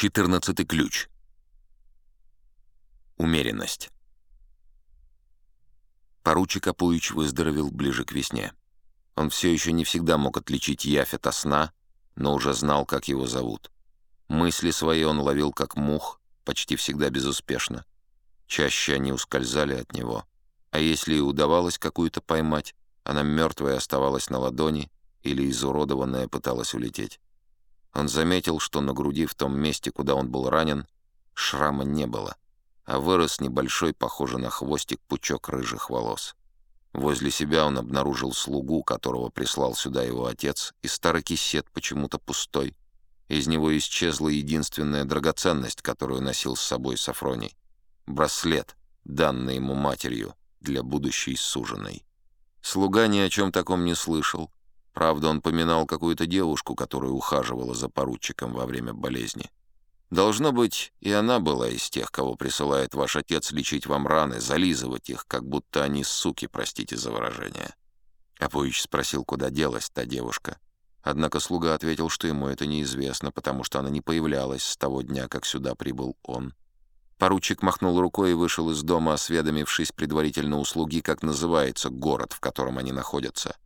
Четырнадцатый ключ. Умеренность. Поручик Апуич выздоровел ближе к весне. Он все еще не всегда мог отличить явь от сна, но уже знал, как его зовут. Мысли свои он ловил как мух, почти всегда безуспешно. Чаще они ускользали от него. А если и удавалось какую-то поймать, она мертвая оставалась на ладони или изуродованная пыталась улететь. Он заметил, что на груди в том месте, куда он был ранен, шрама не было, а вырос небольшой, похожий на хвостик, пучок рыжих волос. Возле себя он обнаружил слугу, которого прислал сюда его отец, и старый кисет почему-то пустой. Из него исчезла единственная драгоценность, которую носил с собой Сафроний. Браслет, данный ему матерью для будущей суженой. Слуга ни о чем таком не слышал, Правда, он поминал какую-то девушку, которая ухаживала за поручиком во время болезни. Должно быть, и она была из тех, кого присылает ваш отец лечить вам раны, зализывать их, как будто они суки, простите за выражение. Апоич спросил, куда делась та девушка. Однако слуга ответил, что ему это неизвестно, потому что она не появлялась с того дня, как сюда прибыл он. Поручик махнул рукой и вышел из дома, осведомившись предварительно у слуги, как называется город, в котором они находятся.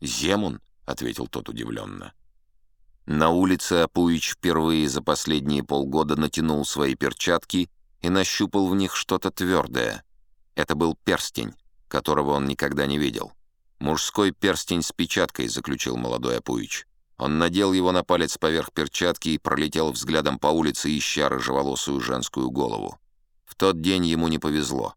«Земун?» Ответил тот удивленно. На улице Апуич впервые за последние полгода натянул свои перчатки и нащупал в них что-то твердое. Это был перстень, которого он никогда не видел. «Мужской перстень с печаткой», — заключил молодой Апуич. Он надел его на палец поверх перчатки и пролетел взглядом по улице, ища рыжеволосую женскую голову. В тот день ему не повезло.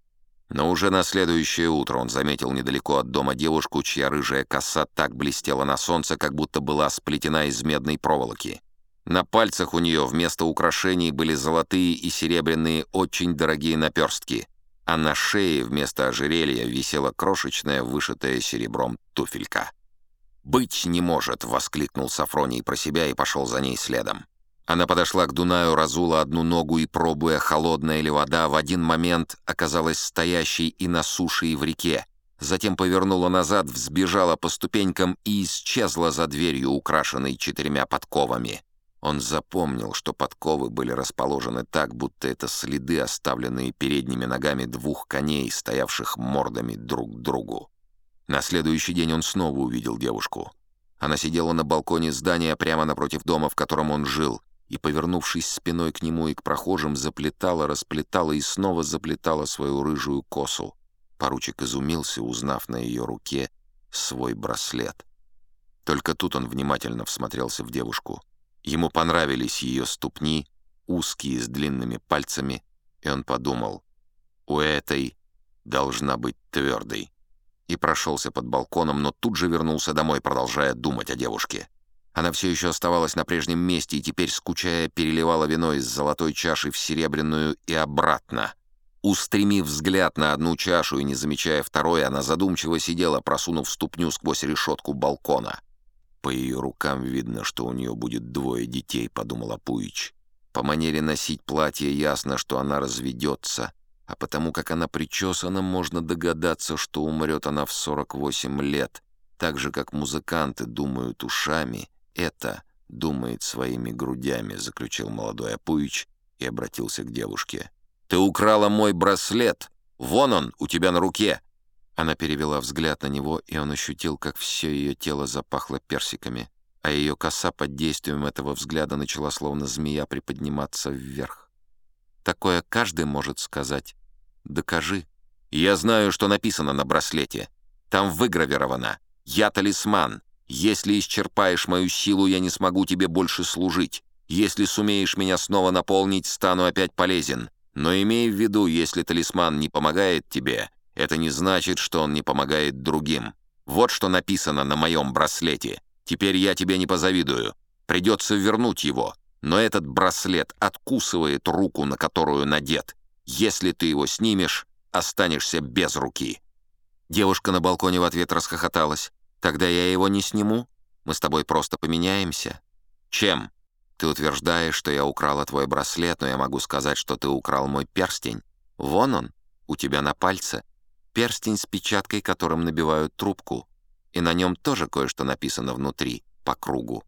Но уже на следующее утро он заметил недалеко от дома девушку, чья рыжая коса так блестела на солнце, как будто была сплетена из медной проволоки. На пальцах у нее вместо украшений были золотые и серебряные очень дорогие наперстки, а на шее вместо ожерелья висела крошечная, вышитая серебром туфелька. «Быть не может!» — воскликнул Сафроний про себя и пошел за ней следом. Она подошла к Дунаю, разула одну ногу и, пробуя, холодная ли вода, в один момент оказалась стоящей и на суше, и в реке. Затем повернула назад, взбежала по ступенькам и исчезла за дверью, украшенной четырьмя подковами. Он запомнил, что подковы были расположены так, будто это следы, оставленные передними ногами двух коней, стоявших мордами друг к другу. На следующий день он снова увидел девушку. Она сидела на балконе здания прямо напротив дома, в котором он жил, и, повернувшись спиной к нему и к прохожим, заплетала, расплетала и снова заплетала свою рыжую косу. Поручик изумился, узнав на ее руке свой браслет. Только тут он внимательно всмотрелся в девушку. Ему понравились ее ступни, узкие, с длинными пальцами, и он подумал, у этой должна быть твердой. И прошелся под балконом, но тут же вернулся домой, продолжая думать о девушке. Она все еще оставалась на прежнем месте и теперь, скучая, переливала вино из золотой чаши в серебряную и обратно. Устремив взгляд на одну чашу и не замечая второй, она задумчиво сидела, просунув ступню сквозь решетку балкона. «По ее рукам видно, что у нее будет двое детей», — подумала Пуич. «По манере носить платье ясно, что она разведется, а потому как она причесана, можно догадаться, что умрет она в 48 лет, так же, как музыканты думают ушами» это думает своими грудями», — заключил молодой Апуич и обратился к девушке. «Ты украла мой браслет! Вон он, у тебя на руке!» Она перевела взгляд на него, и он ощутил, как все ее тело запахло персиками, а ее коса под действием этого взгляда начала словно змея приподниматься вверх. «Такое каждый может сказать. Докажи». «Я знаю, что написано на браслете. Там выгравировано. Я талисман. Если исчерпаешь мою силу, я не смогу тебе больше служить. Если сумеешь меня снова наполнить, стану опять полезен. Но имей в виду, если талисман не помогает тебе, это не значит, что он не помогает другим. Вот что написано на моем браслете. Теперь я тебе не позавидую. Придется вернуть его. Но этот браслет откусывает руку, на которую надет. Если ты его снимешь, останешься без руки». Девушка на балконе в ответ расхохоталась. Тогда я его не сниму. Мы с тобой просто поменяемся. Чем? Ты утверждаешь, что я украла твой браслет, но я могу сказать, что ты украл мой перстень. Вон он, у тебя на пальце. Перстень с печаткой, которым набивают трубку. И на нем тоже кое-что написано внутри, по кругу.